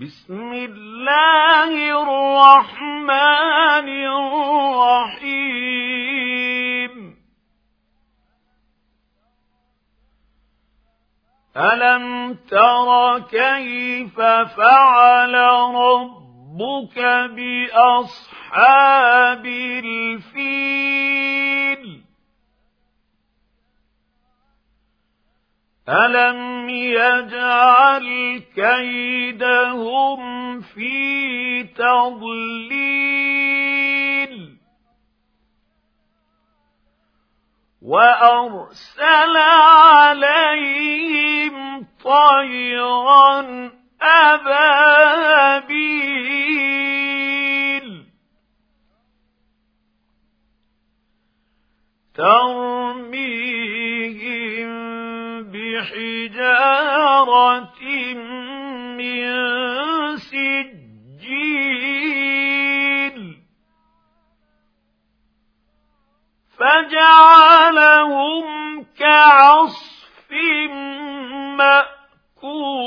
بسم الله الرحمن الرحيم. ألم تر كيف فعل ربك بأصحاب الفيل؟ ألم يجعل كيدهم في تضليل وأرسل عليهم طيرا أبابيل ترميهم بحجارة من سجيل فجعلهم كعصف مأكول